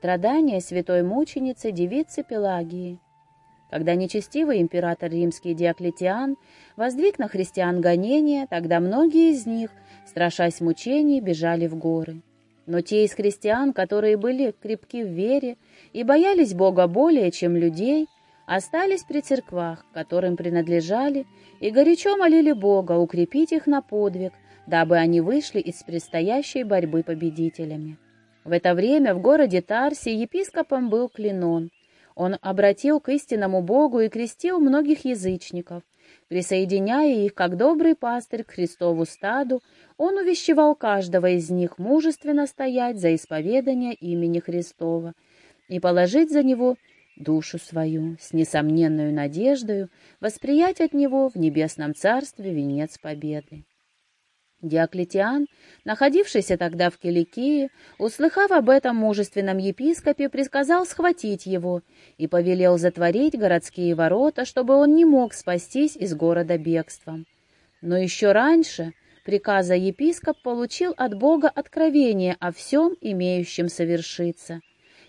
Страдания святой мученицы девицы Пелагии. Когда нечестивый император римский Диоклетиан воздвиг на христиан гонения, тогда многие из них, страшась мучений, бежали в горы. Но те из христиан, которые были крепки в вере и боялись Бога более, чем людей, остались при церквах, которым принадлежали, и горячо молили Бога укрепить их на подвиг, дабы они вышли из предстоящей борьбы победителями. В это время в городе Тарсе епископом был Клинон. Он обратил к истинному Богу и крестил многих язычников. Присоединяя их, как добрый пастырь, к Христову стаду, он увещевал каждого из них мужественно стоять за исповедание имени Христова и положить за него душу свою, с несомненную надеждою восприять от него в небесном царстве венец победы. Диоклетиан, находившийся тогда в Киликии, услыхав об этом мужественном епископе, приказал схватить его и повелел затворить городские ворота, чтобы он не мог спастись из города бегством. Но еще раньше приказа епископ получил от Бога откровение о всем, имеющем совершиться,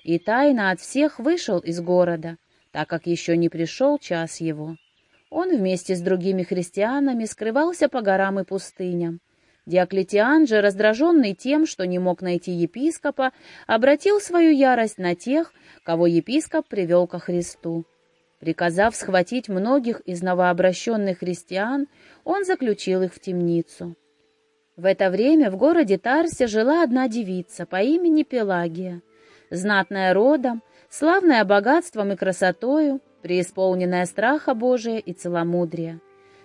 и тайно от всех вышел из города, так как еще не пришел час его. Он вместе с другими христианами скрывался по горам и пустыням, Диоклетиан же, раздраженный тем, что не мог найти епископа, обратил свою ярость на тех, кого епископ привел ко Христу. Приказав схватить многих из новообращенных христиан, он заключил их в темницу. В это время в городе Тарсе жила одна девица по имени Пелагия, знатная родом, славная богатством и красотою, преисполненная страха Божия и целомудрия.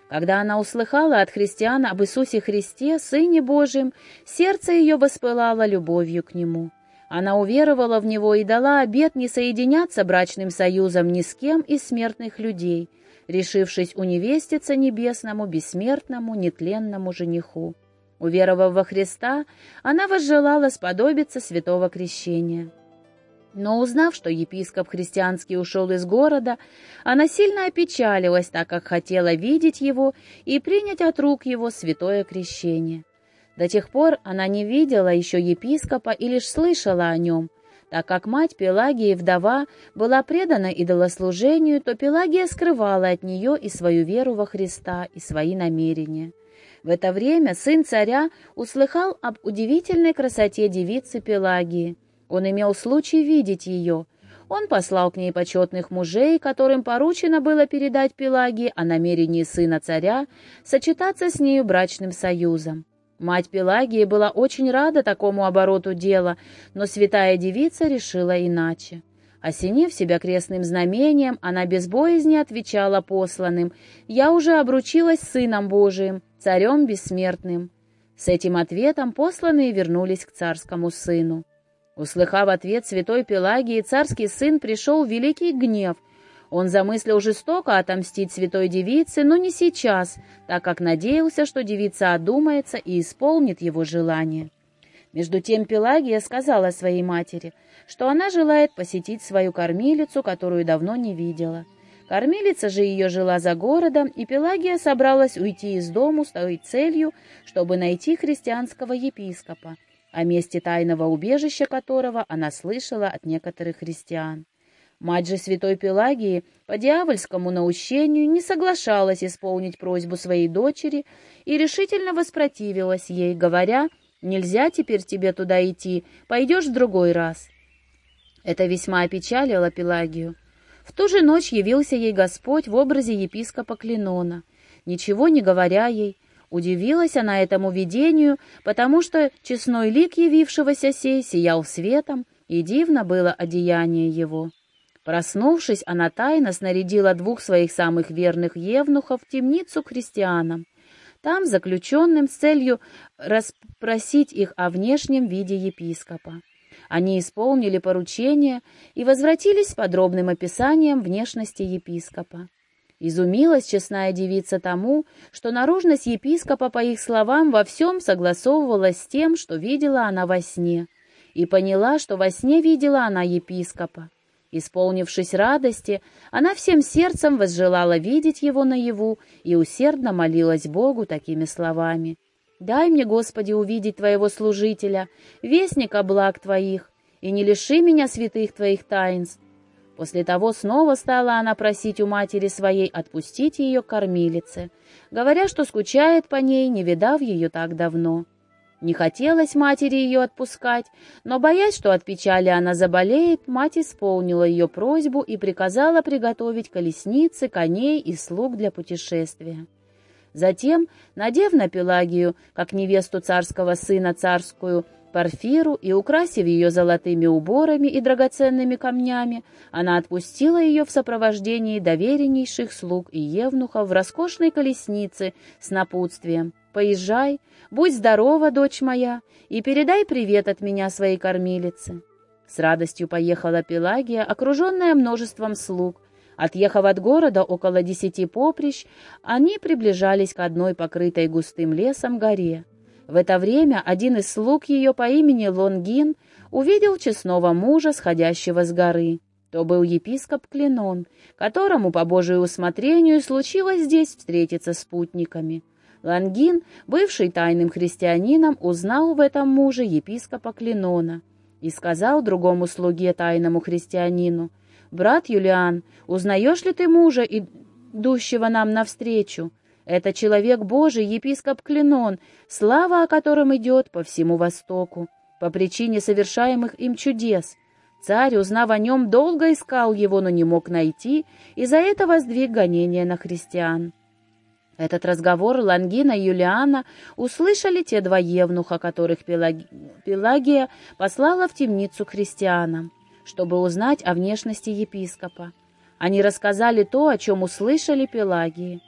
Когда она услыхала от христиан об Иисусе Христе, Сыне Божьем, сердце ее воспылало любовью к Нему. Она уверовала в Него и дала обет не соединяться брачным союзом ни с кем из смертных людей, решившись уневеститься небесному, бессмертному, нетленному жениху. Уверовав во Христа, она возжелала сподобиться святого крещения. Но узнав, что епископ христианский ушел из города, она сильно опечалилась, так как хотела видеть его и принять от рук его святое крещение. До тех пор она не видела еще епископа и лишь слышала о нем. Так как мать Пелагии, вдова, была предана идолослужению, то Пелагия скрывала от нее и свою веру во Христа, и свои намерения. В это время сын царя услыхал об удивительной красоте девицы Пелагии – он имел случай видеть ее. Он послал к ней почетных мужей, которым поручено было передать Пелагии о намерении сына царя сочетаться с нею брачным союзом. Мать Пелагии была очень рада такому обороту дела, но святая девица решила иначе. Осенив себя крестным знамением, она без боязни отвечала посланным «Я уже обручилась с Сыном Божиим, Царем Бессмертным». С этим ответом посланные вернулись к царскому сыну. Услыхав ответ святой Пелагии, царский сын пришел в великий гнев. Он замыслил жестоко отомстить святой девице, но не сейчас, так как надеялся, что девица одумается и исполнит его желание. Между тем Пелагия сказала своей матери, что она желает посетить свою кормилицу, которую давно не видела. Кормилица же ее жила за городом, и Пелагия собралась уйти из дому с той целью, чтобы найти христианского епископа о месте тайного убежища которого она слышала от некоторых христиан. Мать же святой Пелагии по дьявольскому наущению не соглашалась исполнить просьбу своей дочери и решительно воспротивилась ей, говоря, «Нельзя теперь тебе туда идти, пойдешь в другой раз». Это весьма опечалило Пелагию. В ту же ночь явился ей Господь в образе епископа Клинона. Ничего не говоря ей, Удивилась она этому видению, потому что честной лик явившегося сей сиял светом, и дивно было одеяние его. Проснувшись, она тайно снарядила двух своих самых верных евнухов в темницу к христианам. Там, заключенным с целью расспросить их о внешнем виде епископа. Они исполнили поручение и возвратились с подробным описанием внешности епископа. Изумилась честная девица тому, что наружность епископа, по их словам, во всем согласовывалась с тем, что видела она во сне, и поняла, что во сне видела она епископа. Исполнившись радости, она всем сердцем возжелала видеть его наяву и усердно молилась Богу такими словами. «Дай мне, Господи, увидеть Твоего служителя, вестника благ Твоих, и не лиши меня святых твоих таинств». После того снова стала она просить у матери своей отпустить ее к кормилице, говоря, что скучает по ней, не видав ее так давно. Не хотелось матери ее отпускать, но, боясь, что от печали она заболеет, мать исполнила ее просьбу и приказала приготовить колесницы, коней и слуг для путешествия. Затем, надев на Пелагию, как невесту царского сына царскую, Парфиру и, украсив ее золотыми уборами и драгоценными камнями, она отпустила ее в сопровождении довереннейших слуг и евнухов в роскошной колеснице с напутствием «Поезжай, будь здорова, дочь моя, и передай привет от меня своей кормилице». С радостью поехала Пелагия, окруженная множеством слуг. Отъехав от города около десяти поприщ, они приближались к одной покрытой густым лесом горе. В это время один из слуг ее по имени Лонгин увидел честного мужа, сходящего с горы. То был епископ Клинон, которому по Божию усмотрению случилось здесь встретиться с путниками. Лонгин, бывший тайным христианином, узнал в этом муже епископа Клинона и сказал другому слуге тайному христианину, «Брат Юлиан, узнаешь ли ты мужа, идущего нам навстречу?» Это человек Божий, епископ Клинон, слава о котором идет по всему Востоку, по причине совершаемых им чудес. Царь, узнав о нем, долго искал его, но не мог найти, и за это воздвиг гонение на христиан. Этот разговор Лангина и Юлиана услышали те два евнуха, которых Пелагия послала в темницу христианам, чтобы узнать о внешности епископа. Они рассказали то, о чем услышали Пелагии.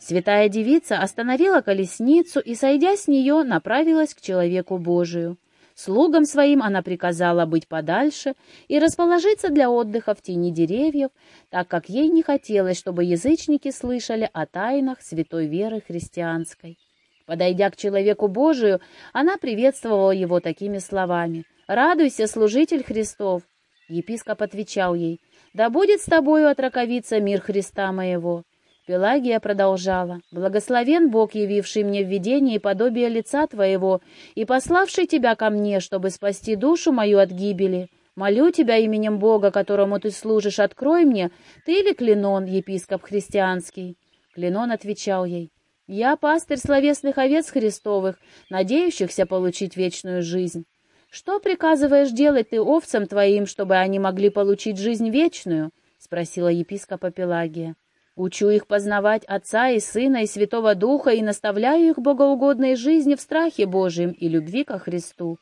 Святая девица остановила колесницу и, сойдя с нее, направилась к человеку Божию. Слугам своим она приказала быть подальше и расположиться для отдыха в тени деревьев, так как ей не хотелось, чтобы язычники слышали о тайнах святой веры христианской. Подойдя к человеку Божию, она приветствовала его такими словами. «Радуйся, служитель Христов!» Епископ отвечал ей, «Да будет с тобою отраковиться мир Христа моего!» Пелагия продолжала. «Благословен Бог, явивший мне в видении подобие лица Твоего и пославший Тебя ко мне, чтобы спасти душу мою от гибели. Молю Тебя именем Бога, которому Ты служишь, открой мне, Ты ли Клинон, епископ христианский?» Клинон отвечал ей. «Я пастырь словесных овец Христовых, надеющихся получить вечную жизнь. Что приказываешь делать ты овцам твоим, чтобы они могли получить жизнь вечную?» — спросила епископа Пелагия. Учу их познавать Отца и Сына и Святого Духа и наставляю их богоугодной жизни в страхе Божьем и любви ко Христу.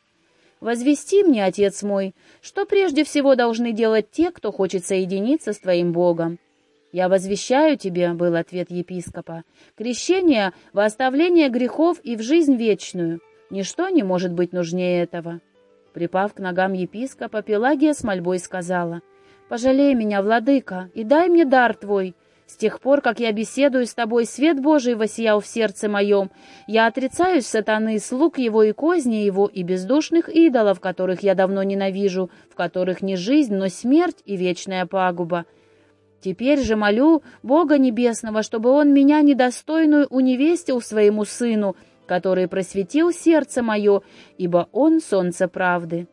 Возвести мне, Отец мой, что прежде всего должны делать те, кто хочет соединиться с Твоим Богом. «Я возвещаю тебе», — был ответ епископа, — «крещение во оставление грехов и в жизнь вечную. Ничто не может быть нужнее этого». Припав к ногам епископа, Пелагия с мольбой сказала, «Пожалей меня, владыка, и дай мне дар твой, с тех пор, как я беседую с тобой, свет Божий воссиял в сердце моем. Я отрицаюсь сатаны, слуг его и козни его, и бездушных идолов, которых я давно ненавижу, в которых не жизнь, но смерть и вечная пагуба. Теперь же молю Бога Небесного, чтобы Он меня недостойную уневестил своему Сыну, который просветил сердце мое, ибо Он — солнце правды».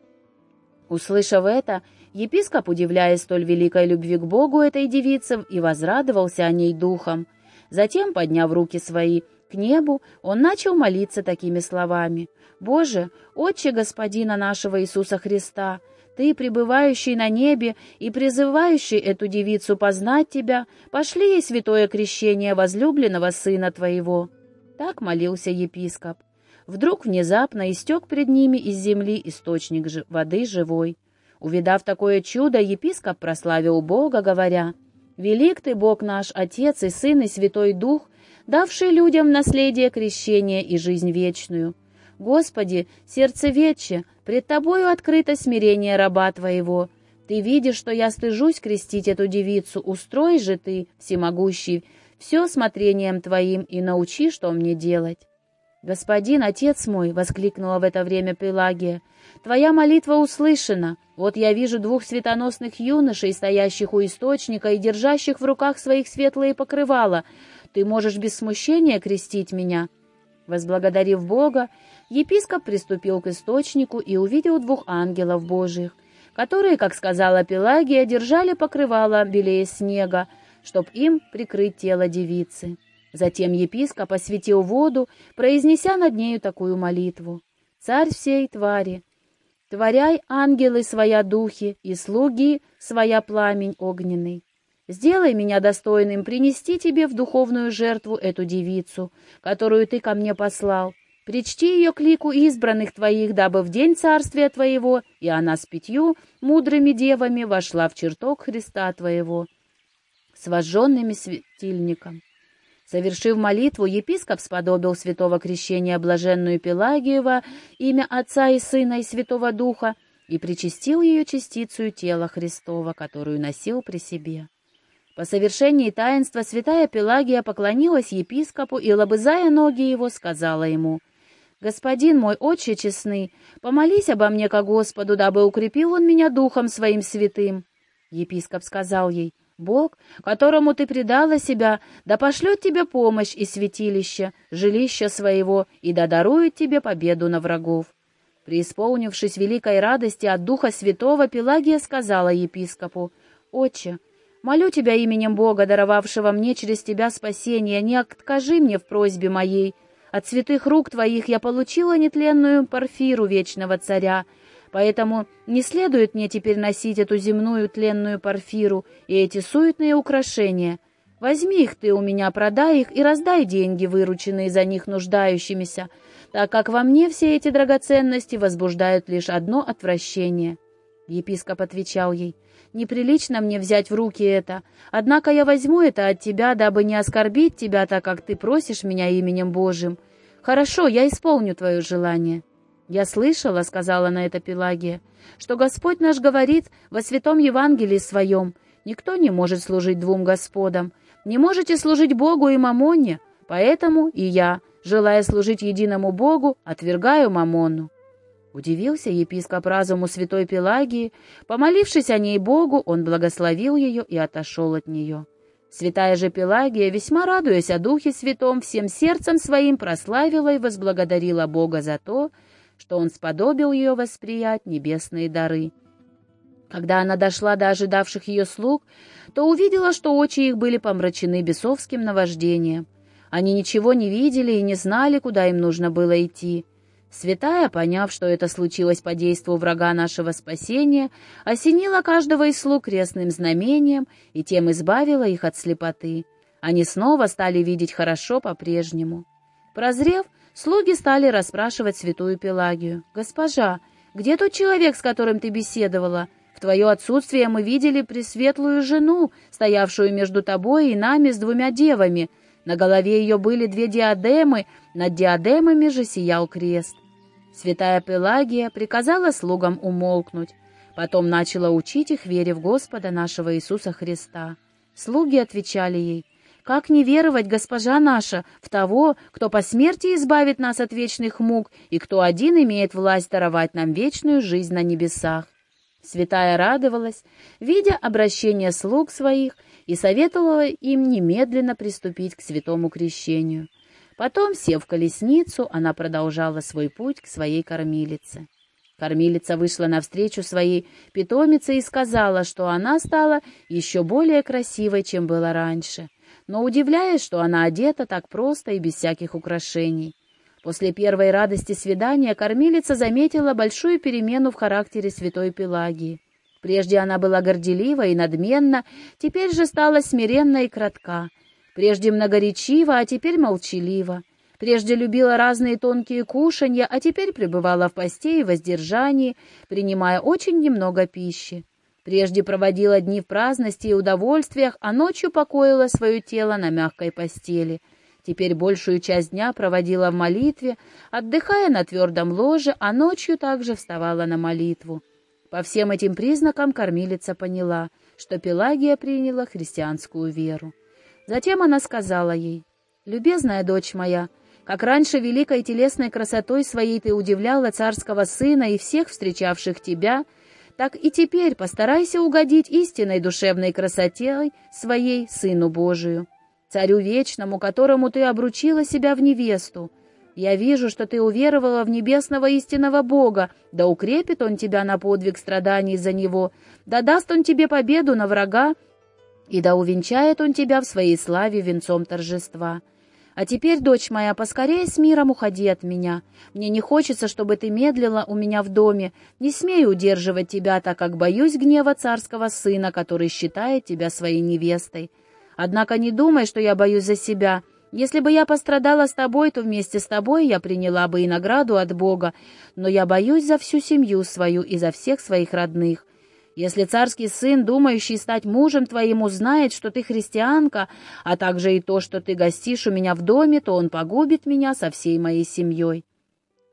Услышав это, Епископ, удивляясь столь великой любви к Богу этой девицы, и возрадовался о ней духом. Затем, подняв руки свои к небу, он начал молиться такими словами. «Боже, Отче Господина нашего Иисуса Христа, Ты, пребывающий на небе и призывающий эту девицу познать Тебя, пошли ей святое крещение возлюбленного Сына Твоего». Так молился епископ. Вдруг внезапно истек пред ними из земли источник воды живой. Увидав такое чудо, епископ прославил Бога, говоря, «Велик ты, Бог наш, Отец и Сын и Святой Дух, давший людям наследие крещения и жизнь вечную. Господи, сердце вече, пред Тобою открыто смирение раба Твоего. Ты видишь, что я стыжусь крестить эту девицу, устрой же Ты, всемогущий, все смотрением Твоим и научи, что мне делать». «Господин, отец мой!» — воскликнула в это время Пелагия. «Твоя молитва услышана. Вот я вижу двух светоносных юношей, стоящих у источника и держащих в руках своих светлые покрывала. Ты можешь без смущения крестить меня?» Возблагодарив Бога, епископ приступил к источнику и увидел двух ангелов Божьих. которые, как сказала Пелагия, держали покрывало белее снега, чтоб им прикрыть тело девицы. Затем епископ осветил воду, произнеся над нею такую молитву. «Царь всей твари, творяй ангелы своя духи и слуги своя пламень огненный. Сделай меня достойным принести тебе в духовную жертву эту девицу, которую ты ко мне послал. Причти ее к лику избранных твоих, дабы в день царствия твоего и она с пятью мудрыми девами вошла в чертог Христа твоего с вожженными светильником. Совершив молитву, епископ сподобил святого крещения блаженную Пелагиева, имя Отца и Сына и Святого Духа, и причастил ее частицу тела Христова, которую носил при себе. По совершении таинства святая Пелагия поклонилась епископу и, лобызая ноги его, сказала ему, «Господин мой, отче честный, помолись обо мне ко Господу, дабы укрепил он меня духом своим святым». Епископ сказал ей, «Бог, которому ты предала себя, да пошлет тебе помощь и святилище, жилище своего, и да дарует тебе победу на врагов». Преисполнившись великой радости от Духа Святого, Пелагия сказала епископу, «Отче, Молю тебя именем Бога, даровавшего мне через тебя спасение, не откажи мне в просьбе моей. От святых рук твоих я получила нетленную парфиру вечного царя, поэтому не следует мне теперь носить эту земную тленную парфиру и эти суетные украшения. Возьми их ты у меня, продай их и раздай деньги, вырученные за них нуждающимися, так как во мне все эти драгоценности возбуждают лишь одно отвращение». Епископ отвечал ей, Неприлично мне взять в руки это, однако я возьму это от тебя, дабы не оскорбить тебя, так как ты просишь меня именем Божьим. Хорошо, я исполню твое желание». «Я слышала, — сказала на это Пелагия, — что Господь наш говорит во святом Евангелии своем, никто не может служить двум Господам, не можете служить Богу и Мамоне, поэтому и я, желая служить единому Богу, отвергаю Мамону. Удивился епископ разуму святой Пелагии. Помолившись о ней Богу, он благословил ее и отошел от нее. Святая же Пелагия, весьма радуясь о Духе Святом, всем сердцем своим прославила и возблагодарила Бога за то, что Он сподобил ее восприять небесные дары. Когда она дошла до ожидавших ее слуг, то увидела, что очи их были помрачены бесовским наваждением. Они ничего не видели и не знали, куда им нужно было идти. Святая, поняв, что это случилось по действу врага нашего спасения, осенила каждого из слуг крестным знамением и тем избавила их от слепоты. Они снова стали видеть хорошо по-прежнему. Прозрев, слуги стали расспрашивать святую Пелагию. «Госпожа, где тот человек, с которым ты беседовала? В твое отсутствие мы видели пресветлую жену, стоявшую между тобой и нами с двумя девами. На голове ее были две диадемы, над диадемами же сиял крест. Святая Пелагия приказала слугам умолкнуть, потом начала учить их вере в Господа нашего Иисуса Христа. Слуги отвечали ей, «Как не веровать, госпожа наша, в того, кто по смерти избавит нас от вечных мук и кто один имеет власть даровать нам вечную жизнь на небесах?» Святая радовалась, видя обращение слуг своих, и советовала им немедленно приступить к святому крещению. Потом, сев в колесницу, она продолжала свой путь к своей кормилице. Кормилица вышла навстречу своей питомице и сказала, что она стала еще более красивой, чем была раньше, но удивляясь, что она одета так просто и без всяких украшений. После первой радости свидания кормилица заметила большую перемену в характере святой Пелагии. Прежде она была горделива и надменна, теперь же стала смиренна и кратка — Прежде многоречива, а теперь молчалива. Прежде любила разные тонкие кушанья, а теперь пребывала в посте и воздержании, принимая очень немного пищи. Прежде проводила дни в праздности и удовольствиях, а ночью покоила свое тело на мягкой постели. Теперь большую часть дня проводила в молитве, отдыхая на твердом ложе, а ночью также вставала на молитву. По всем этим признакам кормилица поняла, что Пелагия приняла христианскую веру. Затем она сказала ей, «Любезная дочь моя, как раньше великой телесной красотой своей ты удивляла царского сына и всех встречавших тебя, так и теперь постарайся угодить истинной душевной красоте своей Сыну Божию, Царю Вечному, которому ты обручила себя в невесту. Я вижу, что ты уверовала в небесного истинного Бога, да укрепит Он тебя на подвиг страданий за Него, да даст Он тебе победу на врага, и да увенчает Он тебя в своей славе венцом торжества. А теперь, дочь моя, поскорее с миром уходи от меня. Мне не хочется, чтобы ты медлила у меня в доме. Не смею удерживать тебя, так как боюсь гнева царского сына, который считает тебя своей невестой. Однако не думай, что я боюсь за себя. Если бы я пострадала с тобой, то вместе с тобой я приняла бы и награду от Бога, но я боюсь за всю семью свою и за всех своих родных. Если царский сын, думающий стать мужем твоим, узнает, что ты христианка, а также и то, что ты гостишь у меня в доме, то он погубит меня со всей моей семьей».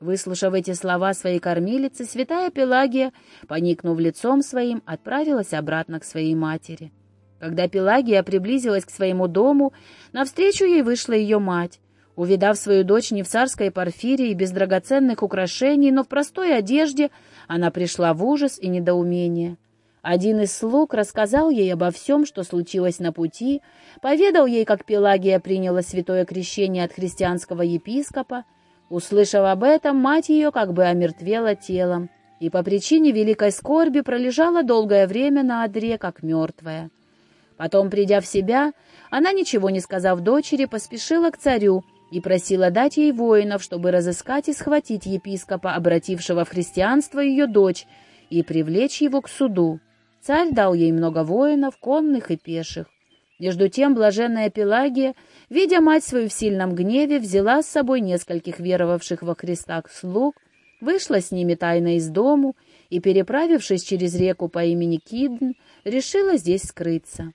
Выслушав эти слова своей кормилицы, святая Пелагия, поникнув лицом своим, отправилась обратно к своей матери. Когда Пелагия приблизилась к своему дому, навстречу ей вышла ее мать. Увидав свою дочь не в царской парфире и без драгоценных украшений, но в простой одежде, она пришла в ужас и недоумение. Один из слуг рассказал ей обо всем, что случилось на пути, поведал ей, как Пелагия приняла святое крещение от христианского епископа. Услышав об этом, мать ее как бы омертвела телом и по причине великой скорби пролежала долгое время на одре, как мертвая. Потом, придя в себя, она, ничего не сказав дочери, поспешила к царю и просила дать ей воинов, чтобы разыскать и схватить епископа, обратившего в христианство ее дочь, и привлечь его к суду. Царь дал ей много воинов, конных и пеших. Между тем блаженная Пелагия, видя мать свою в сильном гневе, взяла с собой нескольких веровавших во Христа слуг, вышла с ними тайно из дому и, переправившись через реку по имени Кидн, решила здесь скрыться.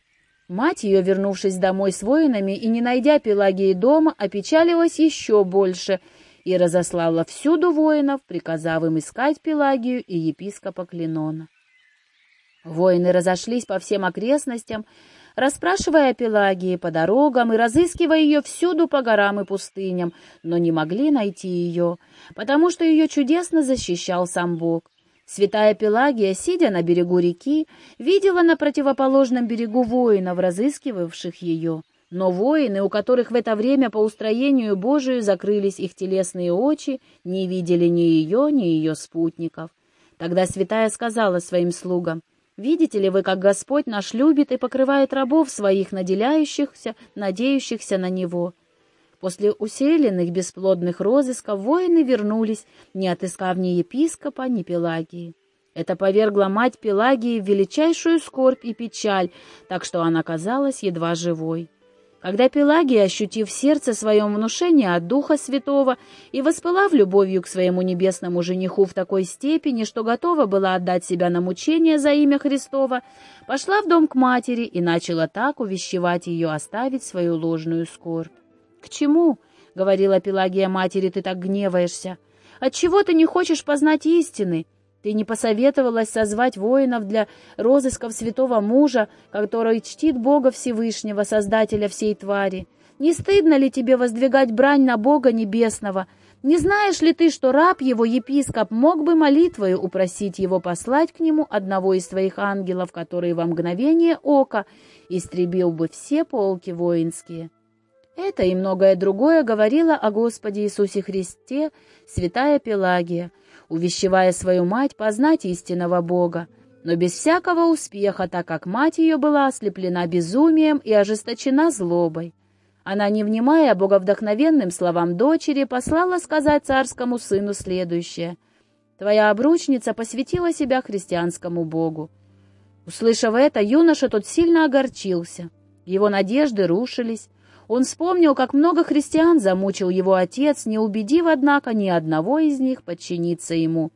Мать ее, вернувшись домой с воинами и не найдя Пелагии дома, опечалилась еще больше и разослала всюду воинов, приказав им искать Пелагию и епископа Клинона. Воины разошлись по всем окрестностям, расспрашивая о Пелагии по дорогам и разыскивая ее всюду по горам и пустыням, но не могли найти ее, потому что ее чудесно защищал сам Бог. Святая Пелагия, сидя на берегу реки, видела на противоположном берегу воинов, разыскивавших ее. Но воины, у которых в это время по устроению Божию закрылись их телесные очи, не видели ни ее, ни ее спутников. Тогда святая сказала своим слугам, Видите ли вы, как Господь наш любит и покрывает рабов своих, наделяющихся, надеющихся на Него? После усиленных бесплодных розысков воины вернулись, не отыскав ни епископа, ни Пелагии. Это повергло мать Пелагии в величайшую скорбь и печаль, так что она казалась едва живой. Когда Пелагия, ощутив сердце своем внушение от Духа Святого и воспылав любовью к своему небесному жениху в такой степени, что готова была отдать себя на мучение за имя Христова, пошла в дом к матери и начала так увещевать ее оставить свою ложную скорбь. «К чему?» — говорила Пелагия матери, — «ты так гневаешься? Отчего ты не хочешь познать истины?» Ты не посоветовалась созвать воинов для розысков святого мужа, который чтит Бога Всевышнего, Создателя всей твари? Не стыдно ли тебе воздвигать брань на Бога Небесного? Не знаешь ли ты, что раб его, епископ, мог бы молитвою упросить его послать к нему одного из своих ангелов, который во мгновение ока истребил бы все полки воинские?» Это и многое другое говорила о Господе Иисусе Христе святая Пелагия, увещевая свою мать познать истинного Бога, но без всякого успеха, так как мать ее была ослеплена безумием и ожесточена злобой. Она, не внимая боговдохновенным словам дочери, послала сказать царскому сыну следующее. «Твоя обручница посвятила себя христианскому Богу». Услышав это, юноша тот сильно огорчился. Его надежды рушились, он вспомнил, как много христиан замучил его отец, не убедив, однако, ни одного из них подчиниться ему.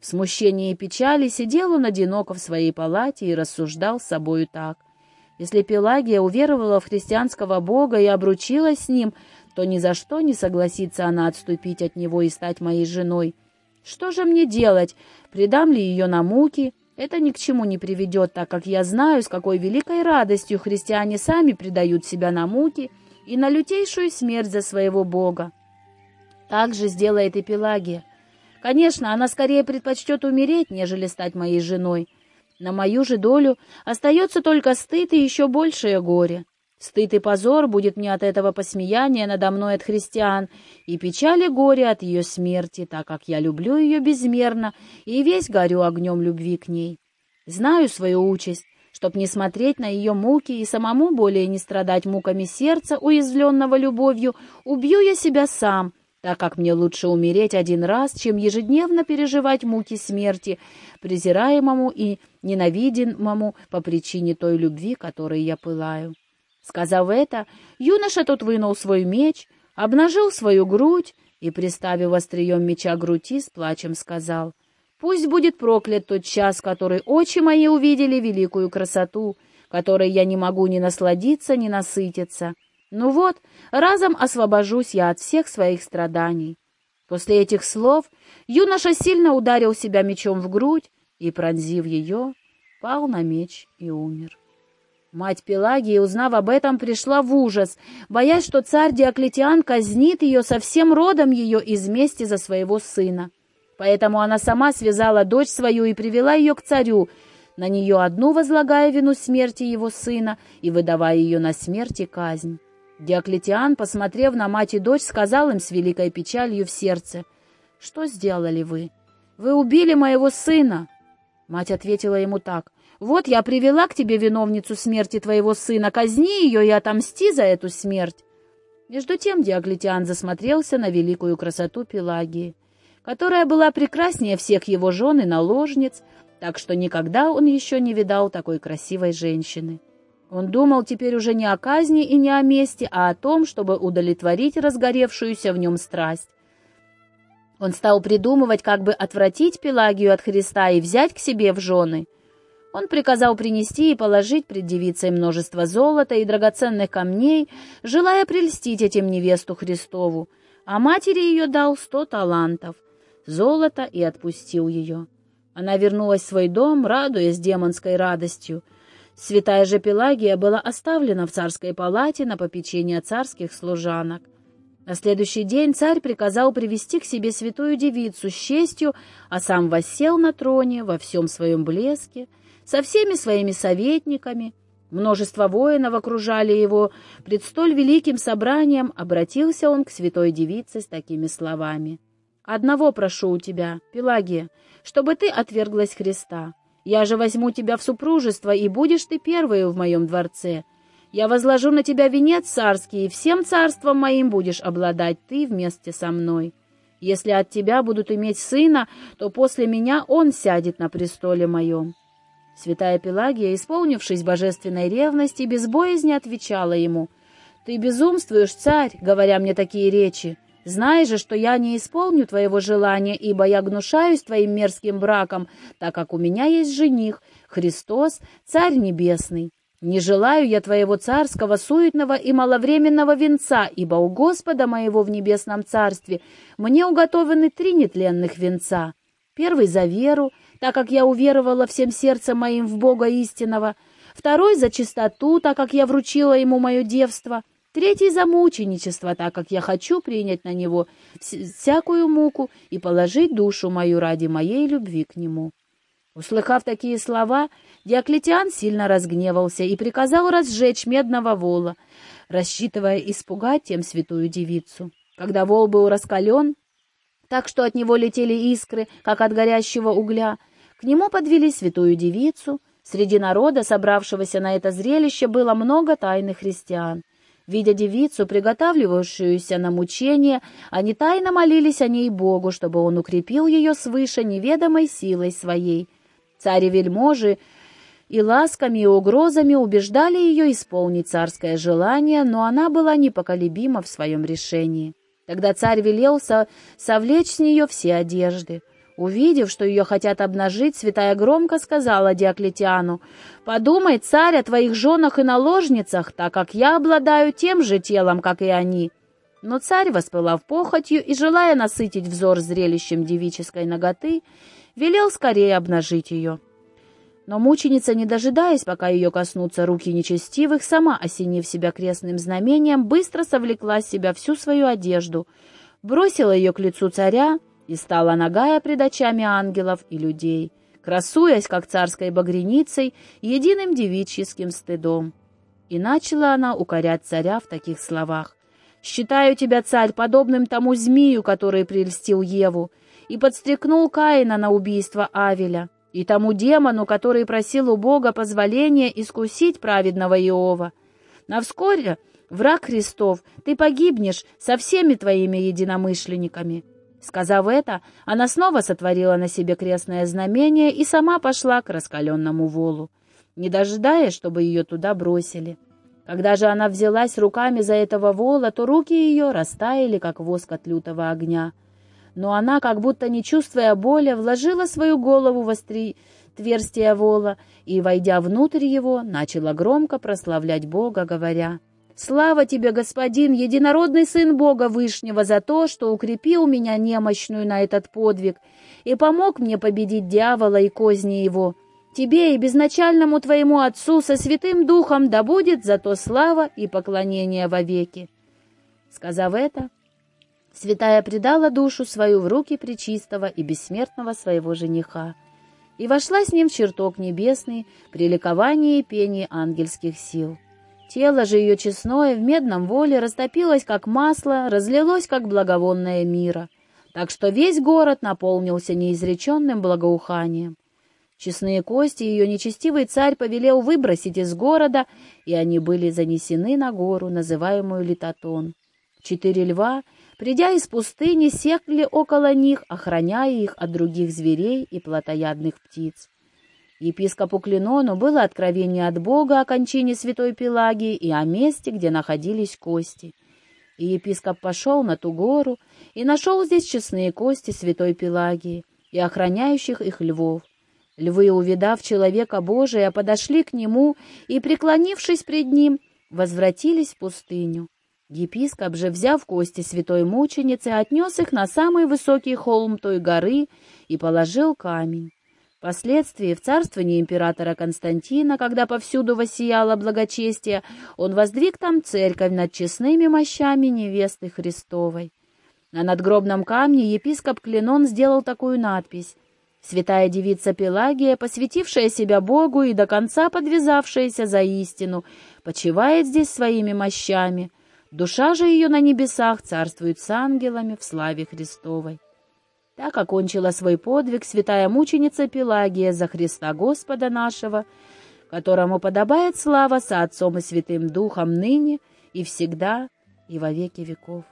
В смущении и печали сидел он одиноко в своей палате и рассуждал с собою так. Если Пелагия уверовала в христианского Бога и обручилась с ним, то ни за что не согласится она отступить от него и стать моей женой. Что же мне делать? Предам ли ее на муки? Это ни к чему не приведет, так как я знаю, с какой великой радостью христиане сами предают себя на муки и на лютейшую смерть за своего Бога. Так же сделает и Пелагия. Конечно, она скорее предпочтет умереть, нежели стать моей женой. На мою же долю остается только стыд и еще большее горе. Стыд и позор будет мне от этого посмеяния надо мной от христиан, и печаль и горе от ее смерти, так как я люблю ее безмерно и весь горю огнем любви к ней. Знаю свою участь, чтоб не смотреть на ее муки и самому более не страдать муками сердца, уязвленного любовью, убью я себя сам, так как мне лучше умереть один раз, чем ежедневно переживать муки смерти, презираемому и ненавидимому по причине той любви, которой я пылаю. Сказав это, юноша тот вынул свой меч, обнажил свою грудь и, приставив острием меча груди, с плачем сказал, «Пусть будет проклят тот час, который очи мои увидели великую красоту, которой я не могу ни насладиться, ни насытиться. Ну вот, разом освобожусь я от всех своих страданий». После этих слов юноша сильно ударил себя мечом в грудь и, пронзив ее, пал на меч и умер. Мать Пелагии, узнав об этом, пришла в ужас, боясь, что царь Диоклетиан казнит ее со всем родом ее из мести за своего сына. Поэтому она сама связала дочь свою и привела ее к царю, на нее одну возлагая вину смерти его сына и выдавая ее на смерть и казнь. Диоклетиан, посмотрев на мать и дочь, сказал им с великой печалью в сердце, «Что сделали вы? Вы убили моего сына!» Мать ответила ему так, вот я привела к тебе виновницу смерти твоего сына, казни ее и отомсти за эту смерть. Между тем Диоклетиан засмотрелся на великую красоту Пелагии, которая была прекраснее всех его жен и наложниц, так что никогда он еще не видал такой красивой женщины. Он думал теперь уже не о казни и не о мести, а о том, чтобы удовлетворить разгоревшуюся в нем страсть. Он стал придумывать, как бы отвратить Пелагию от Христа и взять к себе в жены — он приказал принести и положить пред девицей множество золота и драгоценных камней, желая прельстить этим невесту Христову, а матери ее дал сто талантов, золота и отпустил ее. Она вернулась в свой дом, радуясь демонской радостью. Святая же Пелагия была оставлена в царской палате на попечение царских служанок. На следующий день царь приказал привести к себе святую девицу с честью, а сам воссел на троне во всем своем блеске, со всеми своими советниками. Множество воинов окружали его. Пред столь великим собранием обратился он к святой девице с такими словами. «Одного прошу у тебя, Пелагия, чтобы ты отверглась Христа. Я же возьму тебя в супружество, и будешь ты первою в моем дворце. Я возложу на тебя венец царский, и всем царством моим будешь обладать ты вместе со мной. Если от тебя будут иметь сына, то после меня он сядет на престоле моем. Святая Пелагия, исполнившись божественной ревности, без боязни отвечала ему, «Ты безумствуешь, царь, говоря мне такие речи. Знай же, что я не исполню твоего желания, ибо я гнушаюсь твоим мерзким браком, так как у меня есть жених, Христос, Царь Небесный. Не желаю я твоего царского, суетного и маловременного венца, ибо у Господа моего в небесном царстве мне уготованы три нетленных венца. Первый за веру, так как я уверовала всем сердцем моим в Бога истинного, второй за чистоту, так как я вручила ему мое девство, третий за мученичество, так как я хочу принять на него всякую муку и положить душу мою ради моей любви к нему». Услыхав такие слова, Диоклетиан сильно разгневался и приказал разжечь медного вола, рассчитывая испугать тем святую девицу. Когда вол был раскален, так что от него летели искры, как от горящего угля, к нему подвели святую девицу. Среди народа, собравшегося на это зрелище, было много тайных христиан. Видя девицу, приготавливающуюся на мучение, они тайно молились о ней Богу, чтобы он укрепил ее свыше неведомой силой своей. Цари-вельможи и ласками и угрозами убеждали ее исполнить царское желание, но она была непоколебима в своем решении. Тогда царь велел со совлечь с нее все одежды. Увидев, что ее хотят обнажить, святая громко сказала Диоклетиану, «Подумай, царь, о твоих женах и наложницах, так как я обладаю тем же телом, как и они». Но царь, воспылав похотью и желая насытить взор зрелищем девической ноготы, велел скорее обнажить ее. Но мученица, не дожидаясь, пока ее коснутся руки нечестивых, сама, осенив себя крестным знамением, быстро совлекла с себя всю свою одежду, бросила ее к лицу царя, и стала нагая пред очами ангелов и людей, красуясь, как царской багреницей, единым девичьим стыдом. И начала она укорять царя в таких словах. «Считаю тебя, царь, подобным тому змею, который прельстил Еву, и подстрекнул Каина на убийство Авеля, и тому демону, который просил у Бога позволения искусить праведного Иова. На вскоре, враг Христов, ты погибнешь со всеми твоими единомышленниками». Сказав это, она снова сотворила на себе крестное знамение и сама пошла к раскаленному волу не дожидаясь, чтобы ее туда бросили. Когда же она взялась руками за этого вола, то руки ее растаяли, как воск от лютого огня. Но она, как будто не чувствуя боли, вложила свою голову в отверстие вола и, войдя внутрь его, начала громко прославлять Бога, говоря, «Слава тебе, Господин, единородный Сын Бога Вышнего, за то, что укрепил меня немощную на этот подвиг и помог мне победить дьявола и козни его». Тебе и безначальному твоему Отцу со Святым Духом да будет за то слава и поклонение вовеки». Сказав это, святая предала душу свою в руки пречистого и бессмертного своего жениха и вошла с ним в чертог небесный при ликовании и пении ангельских сил. Тело же ее честное в медном воле растопилось, как масло, разлилось, как благовонное мира, так что весь город наполнился неизреченным благоуханием. Честные кости ее нечестивый царь повелел выбросить из города, и они были занесены на гору, называемую Литатон. Четыре льва, придя из пустыни, секли около них, охраняя их от других зверей и плотоядных птиц. Епископу Клинону было откровение от Бога о кончине святой Пелагии и о месте, где находились кости. И епископ пошел на ту гору и нашел здесь честные кости святой Пелагии и охраняющих их львов. Львы, увидав человека Божия, подошли к нему и, преклонившись пред ним, возвратились в пустыню. Епископ же, взяв кости святой мученицы, отнес их на самый высокий холм той горы и положил камень. Впоследствии, в царствовании императора Константина, когда повсюду воссияло благочестие, он воздвиг там церковь над честными мощами невесты Христовой. На надгробном камне епископ Клинон сделал такую надпись Святая девица Пелагия, посвятившая себя Богу и до конца подвязавшаяся за истину, почивает здесь своими мощами. Душа же ее на небесах царствует с ангелами в славе Христовой. Так окончила свой подвиг святая мученица Пелагия за Христа Господа нашего, которому подобает слава со Отцом и Святым Духом ныне и всегда и во веки веков.